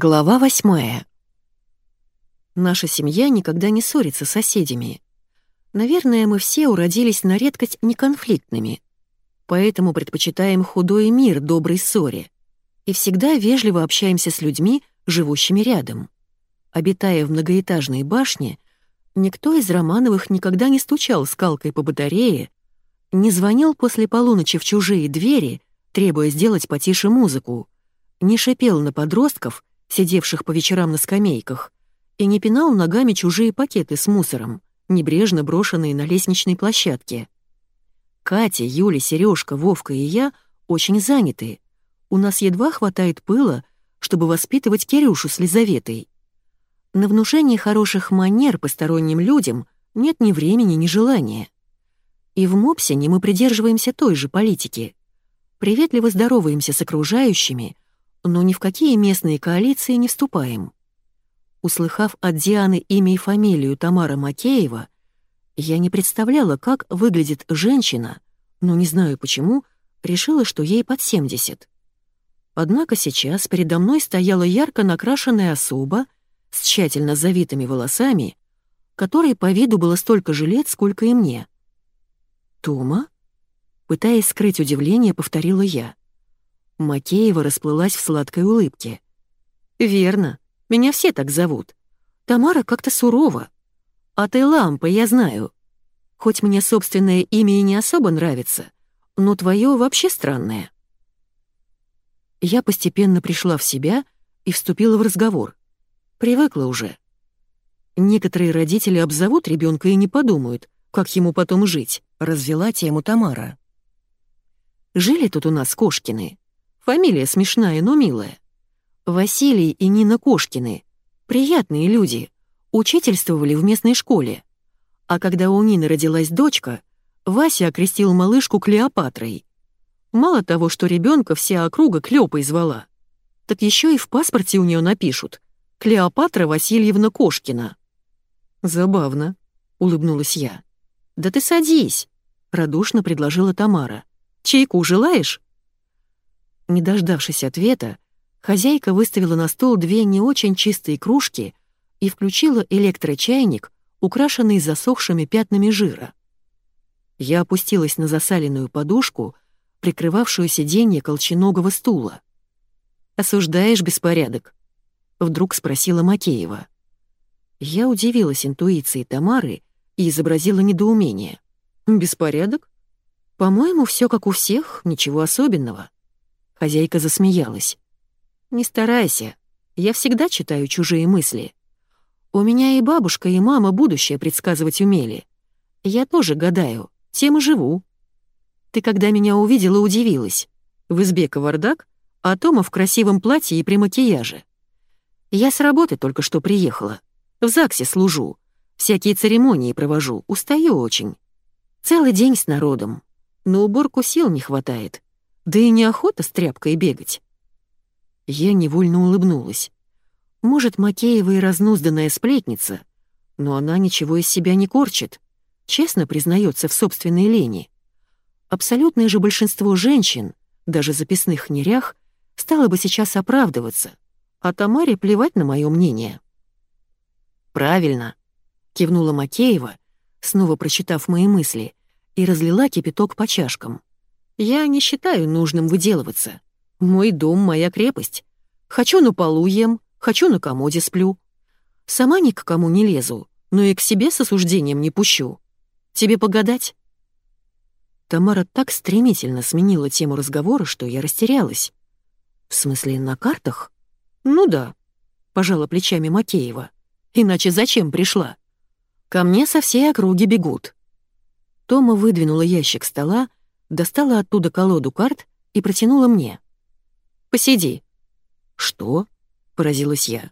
Глава восьмая. Наша семья никогда не ссорится с соседями. Наверное, мы все уродились на редкость неконфликтными. Поэтому предпочитаем худой мир доброй ссоре. И всегда вежливо общаемся с людьми, живущими рядом. Обитая в многоэтажной башне, никто из Романовых никогда не стучал скалкой по батарее, не звонил после полуночи в чужие двери, требуя сделать потише музыку, не шипел на подростков — сидевших по вечерам на скамейках, и не пинал ногами чужие пакеты с мусором, небрежно брошенные на лестничной площадке. Катя, Юля, Сережка, Вовка и я очень заняты. У нас едва хватает пыла, чтобы воспитывать Кирюшу с Лизаветой. На внушение хороших манер посторонним людям нет ни времени, ни желания. И в Мопсине мы придерживаемся той же политики. Приветливо здороваемся с окружающими — но ни в какие местные коалиции не вступаем. Услыхав от Дианы имя и фамилию Тамара Макеева, я не представляла, как выглядит женщина, но не знаю почему, решила, что ей под 70. Однако сейчас передо мной стояла ярко накрашенная особа с тщательно завитыми волосами, которой по виду было столько же лет, сколько и мне. «Тома?» Пытаясь скрыть удивление, повторила я. Макеева расплылась в сладкой улыбке. «Верно, меня все так зовут. Тамара как-то сурова. А ты лампа, я знаю. Хоть мне собственное имя и не особо нравится, но твое вообще странное». Я постепенно пришла в себя и вступила в разговор. Привыкла уже. Некоторые родители обзовут ребенка и не подумают, как ему потом жить, развела тему Тамара. Жили тут у нас Кошкины. Фамилия смешная, но милая. Василий и Нина Кошкины. Приятные люди. Учительствовали в местной школе. А когда у Нины родилась дочка, Вася окрестил малышку Клеопатрой. Мало того, что ребенка вся округа Клёпой звала, так еще и в паспорте у нее напишут «Клеопатра Васильевна Кошкина». «Забавно», — улыбнулась я. «Да ты садись», — радушно предложила Тамара. «Чайку желаешь?» Не дождавшись ответа, хозяйка выставила на стол две не очень чистые кружки и включила электрочайник, украшенный засохшими пятнами жира. Я опустилась на засаленную подушку, прикрывавшую сиденье колченогого стула. «Осуждаешь беспорядок?» — вдруг спросила Макеева. Я удивилась интуиции Тамары и изобразила недоумение. «Беспорядок? По-моему, все как у всех, ничего особенного». Хозяйка засмеялась. «Не старайся. Я всегда читаю чужие мысли. У меня и бабушка, и мама будущее предсказывать умели. Я тоже гадаю, тем и живу. Ты когда меня увидела, удивилась. В избе кавардак, а Тома в красивом платье и при макияже. Я с работы только что приехала. В ЗАГСе служу. Всякие церемонии провожу, устаю очень. Целый день с народом. На уборку сил не хватает. Да и неохота с тряпкой бегать. Я невольно улыбнулась. Может, Макеева и разнузданная сплетница, но она ничего из себя не корчит, честно признается в собственной лени. Абсолютное же большинство женщин, даже записных нерях, стало бы сейчас оправдываться, а Тамаре плевать на мое мнение. «Правильно», — кивнула Макеева, снова прочитав мои мысли, и разлила кипяток по чашкам. Я не считаю нужным выделываться. Мой дом — моя крепость. Хочу на полу ем, хочу на комоде сплю. Сама ни к кому не лезу, но и к себе с осуждением не пущу. Тебе погадать?» Тамара так стремительно сменила тему разговора, что я растерялась. «В смысле, на картах?» «Ну да», — пожала плечами Макеева. «Иначе зачем пришла?» «Ко мне со всей округи бегут». Тома выдвинула ящик стола, достала оттуда колоду карт и протянула мне. «Посиди». «Что?» — поразилась я.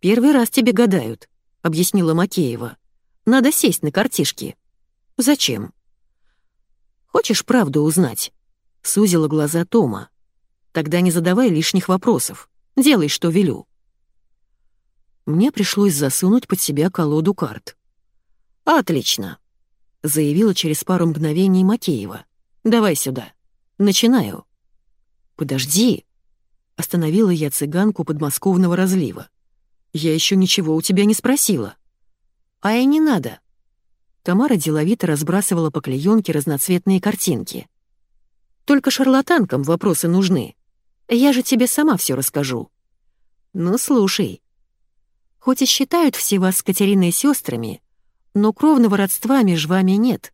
«Первый раз тебе гадают», — объяснила Макеева. «Надо сесть на картишки». «Зачем?» «Хочешь правду узнать?» — сузила глаза Тома. «Тогда не задавай лишних вопросов. Делай, что велю». Мне пришлось засунуть под себя колоду карт. «Отлично», — заявила через пару мгновений Макеева. Давай сюда. Начинаю». «Подожди». Остановила я цыганку подмосковного разлива. «Я еще ничего у тебя не спросила». «А и не надо». Тамара деловито разбрасывала по клеенке разноцветные картинки. «Только шарлатанкам вопросы нужны. Я же тебе сама все расскажу». «Ну, слушай. Хоть и считают все вас с Катериной сестрами, но кровного родства между вами нет.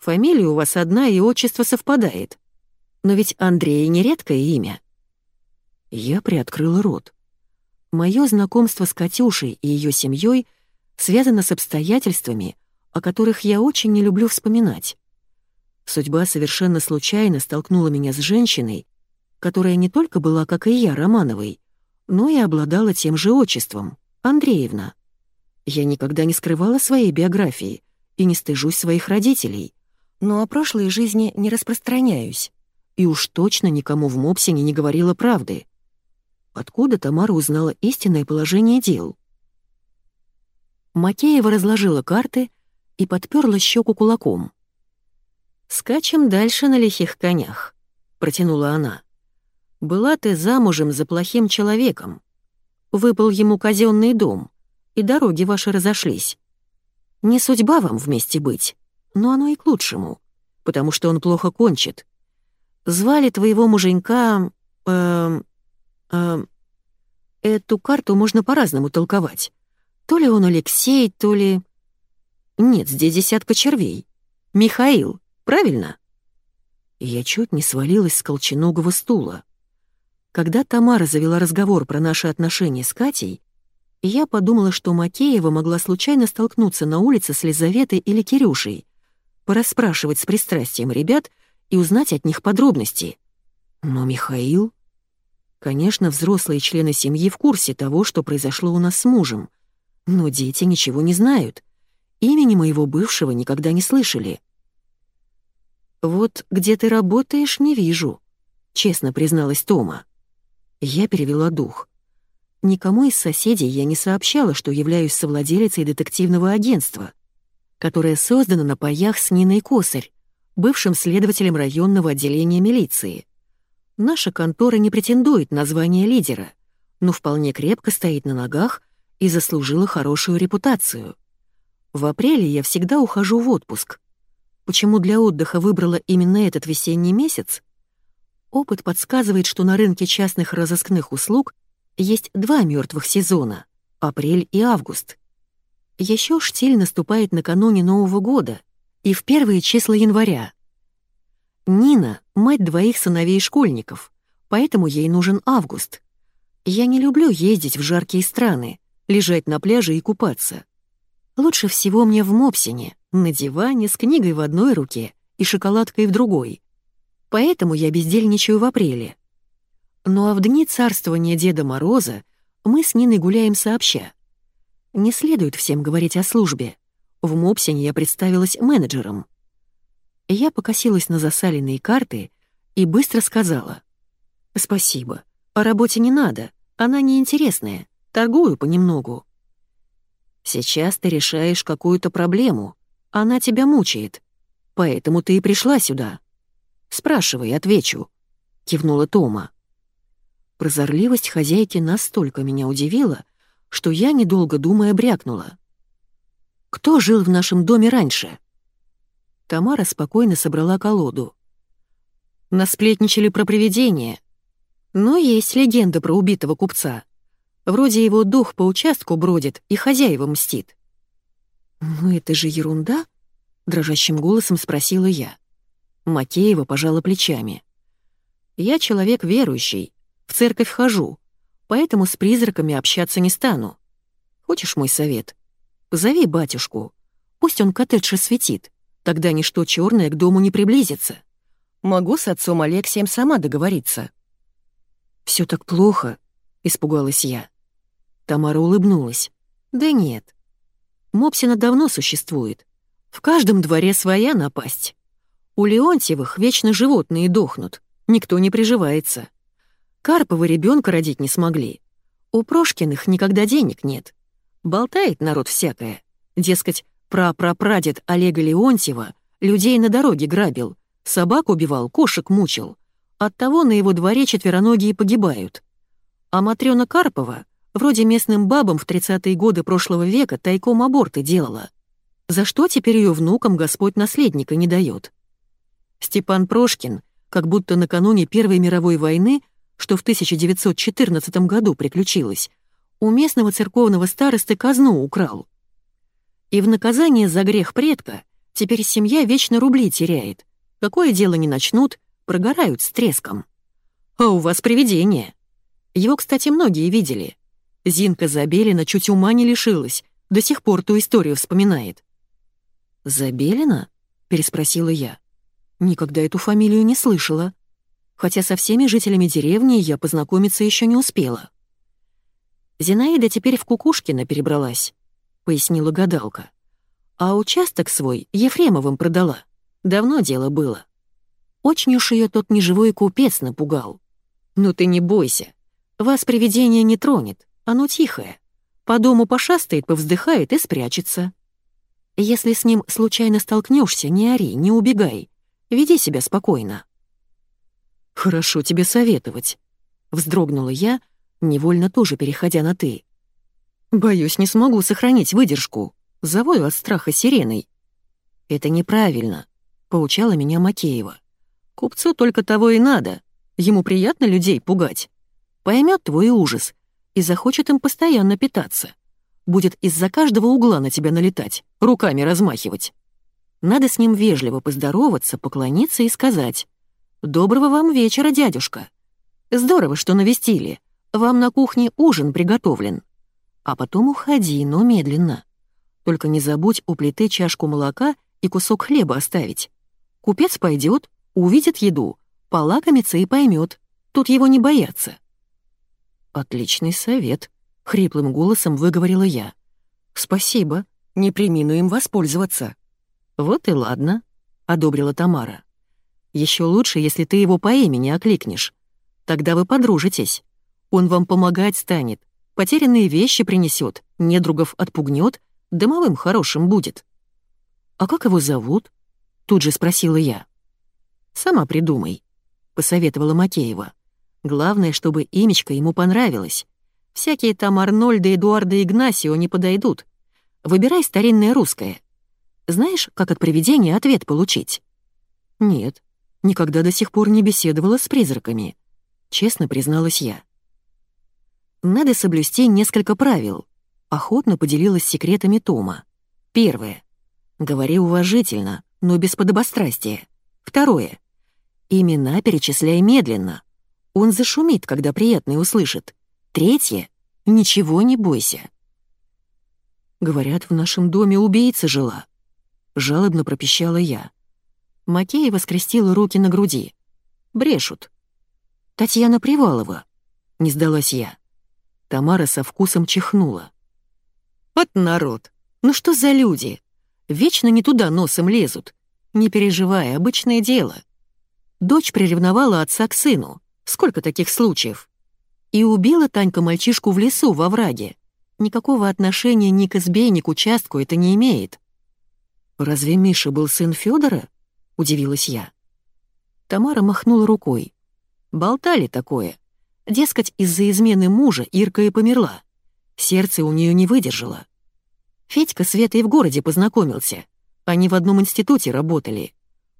Фамилия у вас одна и отчество совпадает. Но ведь Андрей не редкое имя». Я приоткрыла рот. Мое знакомство с Катюшей и ее семьей связано с обстоятельствами, о которых я очень не люблю вспоминать. Судьба совершенно случайно столкнула меня с женщиной, которая не только была, как и я, Романовой, но и обладала тем же отчеством — Андреевна. Я никогда не скрывала своей биографии и не стыжусь своих родителей, но о прошлой жизни не распространяюсь и уж точно никому в Мопсине не говорила правды. Откуда Тамара узнала истинное положение дел? Макеева разложила карты и подперла щеку кулаком. «Скачем дальше на лихих конях», — протянула она. «Была ты замужем за плохим человеком. Выпал ему казенный дом, и дороги ваши разошлись. Не судьба вам вместе быть, но оно и к лучшему, потому что он плохо кончит. Звали твоего муженька... Э, э, эту карту можно по-разному толковать. То ли он Алексей, то ли... Нет, здесь десятка червей. Михаил, правильно? Я чуть не свалилась с колченогого стула. Когда Тамара завела разговор про наши отношения с Катей, я подумала, что Макеева могла случайно столкнуться на улице с Лизаветой или Кирюшей, порасспрашивать с пристрастием ребят и узнать от них подробности. Но Михаил... Конечно, взрослые члены семьи в курсе того, что произошло у нас с мужем. Но дети ничего не знают. Имени моего бывшего никогда не слышали. «Вот где ты работаешь, не вижу», — честно призналась Тома. Я перевела дух. Никому из соседей я не сообщала, что являюсь совладелицей детективного агентства, которое создано на паях с Ниной Косарь, бывшим следователем районного отделения милиции. Наша контора не претендует на звание лидера, но вполне крепко стоит на ногах и заслужила хорошую репутацию. В апреле я всегда ухожу в отпуск. Почему для отдыха выбрала именно этот весенний месяц? Опыт подсказывает, что на рынке частных разыскных услуг есть два мертвых сезона — апрель и август. Еще штиль наступает накануне Нового года и в первые числа января. Нина — мать двоих сыновей-школьников, поэтому ей нужен август. Я не люблю ездить в жаркие страны, лежать на пляже и купаться. Лучше всего мне в Мопсине, на диване с книгой в одной руке и шоколадкой в другой. Поэтому я бездельничаю в апреле. Ну а в дни царствования Деда Мороза мы с Ниной гуляем сообща. Не следует всем говорить о службе. В Мопсине я представилась менеджером. Я покосилась на засаленные карты и быстро сказала. «Спасибо. О работе не надо. Она неинтересная. Торгую понемногу». «Сейчас ты решаешь какую-то проблему. Она тебя мучает. Поэтому ты и пришла сюда». «Спрашивай, отвечу», — кивнула Тома. Прозорливость хозяйки настолько меня удивила, что я, недолго думая, брякнула. «Кто жил в нашем доме раньше?» Тамара спокойно собрала колоду. Насплетничали про привидение. Но есть легенда про убитого купца. Вроде его дух по участку бродит и хозяева мстит. «Ну это же ерунда?» — дрожащим голосом спросила я. Макеева пожала плечами. «Я человек верующий, в церковь хожу, поэтому с призраками общаться не стану. Хочешь мой совет? Позови батюшку, пусть он коттедж осветит. Тогда ничто черное к дому не приблизится. Могу с отцом Алексеем сама договориться». Все так плохо», — испугалась я. Тамара улыбнулась. «Да нет. Мопсина давно существует. В каждом дворе своя напасть. У Леонтьевых вечно животные дохнут, никто не приживается. Карповы ребенка родить не смогли. У Прошкиных никогда денег нет. Болтает народ всякое. Дескать, Прапрапрадед Олега Леонтьева людей на дороге грабил, собак убивал, кошек мучил. Оттого на его дворе четвероногие погибают. А Матрёна Карпова вроде местным бабам в 30-е годы прошлого века тайком аборты делала. За что теперь ее внукам Господь наследника не дает? Степан Прошкин, как будто накануне Первой мировой войны, что в 1914 году приключилось, у местного церковного старосты казну украл. И в наказание за грех предка теперь семья вечно рубли теряет. Какое дело не начнут, прогорают с треском. А у вас привидение. Его, кстати, многие видели. Зинка Забелина чуть ума не лишилась, до сих пор ту историю вспоминает. «Забелина?» — переспросила я. Никогда эту фамилию не слышала. Хотя со всеми жителями деревни я познакомиться еще не успела. Зинаида теперь в Кукушкино перебралась, пояснила гадалка. А участок свой Ефремовым продала. Давно дело было. Очень уж ее тот неживой купец напугал. Ну ты не бойся. Вас привидение не тронет, оно тихое. По дому пошастает, повздыхает и спрячется. Если с ним случайно столкнешься, не ори, не убегай. Веди себя спокойно». «Хорошо тебе советовать», — вздрогнула я, невольно тоже переходя на «ты». «Боюсь, не смогу сохранить выдержку. Завою от страха сиреной». «Это неправильно», — поучала меня Макеева. «Купцу только того и надо. Ему приятно людей пугать. Поймет твой ужас и захочет им постоянно питаться. Будет из-за каждого угла на тебя налетать, руками размахивать. Надо с ним вежливо поздороваться, поклониться и сказать «Доброго вам вечера, дядюшка. Здорово, что навестили. Вам на кухне ужин приготовлен. А потом уходи, но медленно. Только не забудь у плиты чашку молока и кусок хлеба оставить. Купец пойдет, увидит еду, полакомится и поймет. Тут его не боятся». «Отличный совет», — хриплым голосом выговорила я. «Спасибо, не примину им воспользоваться». «Вот и ладно», — одобрила Тамара. Еще лучше, если ты его по имени окликнешь. Тогда вы подружитесь. Он вам помогать станет, потерянные вещи принесет, недругов отпугнет, дымовым хорошим будет». «А как его зовут?» — тут же спросила я. «Сама придумай», — посоветовала Макеева. «Главное, чтобы имечко ему понравилось. Всякие там Арнольда, Эдуарда, Игнасио не подойдут. Выбирай старинное русское. Знаешь, как от привидения ответ получить?» «Нет, никогда до сих пор не беседовала с призраками», — честно призналась я. «Надо соблюсти несколько правил», — охотно поделилась секретами Тома. Первое. Говори уважительно, но без подобострастия. Второе. Имена перечисляй медленно. Он зашумит, когда приятный услышит. Третье. Ничего не бойся. Говорят, в нашем доме убийца жила. — жалобно пропищала я. Макеева скрестила руки на груди. «Брешут». «Татьяна Привалова», — не сдалась я. Тамара со вкусом чихнула. «Вот народ! Ну что за люди? Вечно не туда носом лезут. Не переживай, обычное дело». Дочь приревновала отца к сыну. Сколько таких случаев? И убила Танька мальчишку в лесу, во враге. Никакого отношения ни к избе, ни к участку это не имеет. «Разве Миша был сын Федора? Удивилась я. Тамара махнула рукой. Болтали такое. Дескать, из-за измены мужа Ирка и померла. Сердце у нее не выдержало. Федька с Светой в городе познакомился. Они в одном институте работали.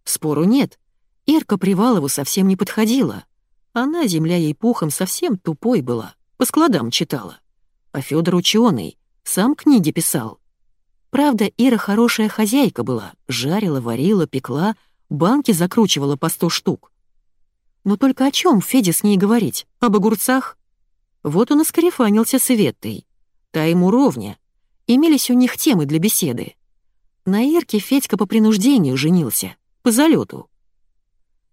Спору нет. Ирка Привалову совсем не подходила. Она, земля ей пухом, совсем тупой была. По складам читала. А Федор ученый, сам книги писал. Правда, Ира хорошая хозяйка была, жарила, варила, пекла, банки закручивала по сто штук. Но только о чем Федя с ней говорить? Об огурцах? Вот он и скарифанился с Иветтой. Та ему ровня. Имелись у них темы для беседы. На Ирке Федька по принуждению женился, по залету.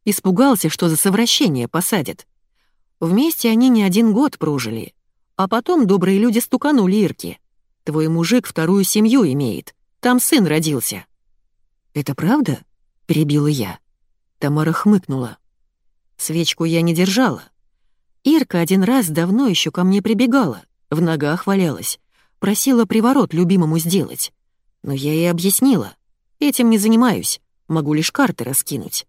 Испугался, что за совращение посадят. Вместе они не один год прожили. А потом добрые люди стуканули Ирке. Твой мужик вторую семью имеет. Там сын родился». «Это правда?» — перебила я. Тамара хмыкнула. Свечку я не держала. Ирка один раз давно еще ко мне прибегала, в ногах валялась, просила приворот любимому сделать. Но я ей объяснила. Этим не занимаюсь, могу лишь карты раскинуть.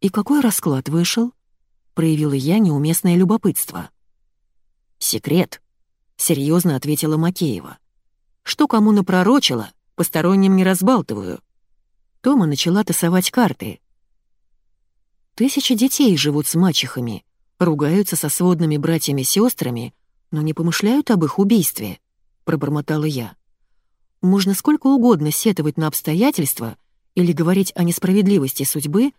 «И какой расклад вышел?» — проявила я неуместное любопытство. «Секрет», — серьезно ответила Макеева. «Что кому напророчила, посторонним не разбалтываю». Тома начала тасовать карты. Тысячи детей живут с мачехами, ругаются со сводными братьями-сестрами, но не помышляют об их убийстве», — пробормотала я. «Можно сколько угодно сетовать на обстоятельства или говорить о несправедливости судьбы,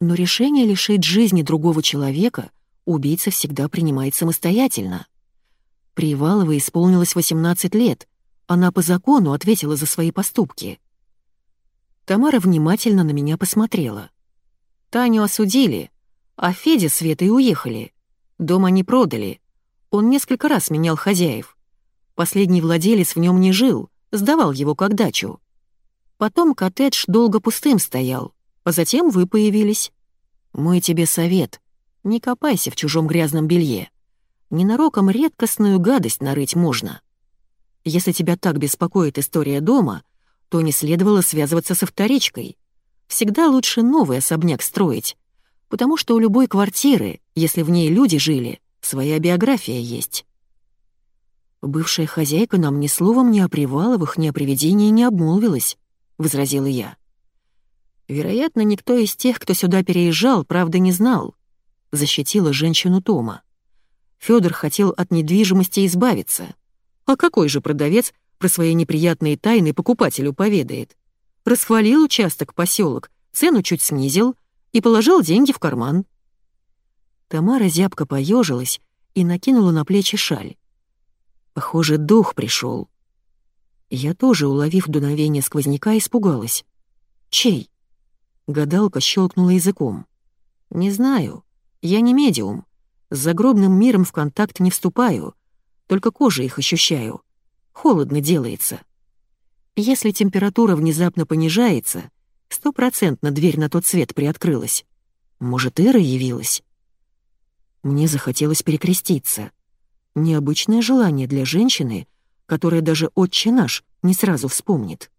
но решение лишить жизни другого человека убийца всегда принимает самостоятельно. Приваловой исполнилось 18 лет, она по закону ответила за свои поступки. Тамара внимательно на меня посмотрела. Таню осудили, а Федя с Светой уехали. Дом они продали. Он несколько раз менял хозяев. Последний владелец в нем не жил, сдавал его как дачу. Потом коттедж долго пустым стоял, а затем вы появились. Мой тебе совет. Не копайся в чужом грязном белье. Ненароком редкостную гадость нарыть можно. Если тебя так беспокоит история дома, то не следовало связываться со вторичкой. Всегда лучше новый особняк строить, потому что у любой квартиры, если в ней люди жили, своя биография есть. «Бывшая хозяйка нам ни словом ни о Приваловых, ни о привидении не обмолвилась», — возразила я. «Вероятно, никто из тех, кто сюда переезжал, правда не знал», — защитила женщину Тома. Фёдор хотел от недвижимости избавиться. А какой же продавец про свои неприятные тайны покупателю поведает? Расхвалил участок, поселок, цену чуть снизил и положил деньги в карман. Тамара зябко поежилась и накинула на плечи шаль. Похоже, дух пришел. Я тоже, уловив дуновение сквозняка, испугалась. «Чей?» Гадалка щелкнула языком. «Не знаю. Я не медиум. С загробным миром в контакт не вступаю. Только кожей их ощущаю. Холодно делается. Если температура внезапно понижается, стопроцентно дверь на тот свет приоткрылась. Может, Эра явилась?» Мне захотелось перекреститься. Необычное желание для женщины, которая даже «Отче наш» не сразу вспомнит.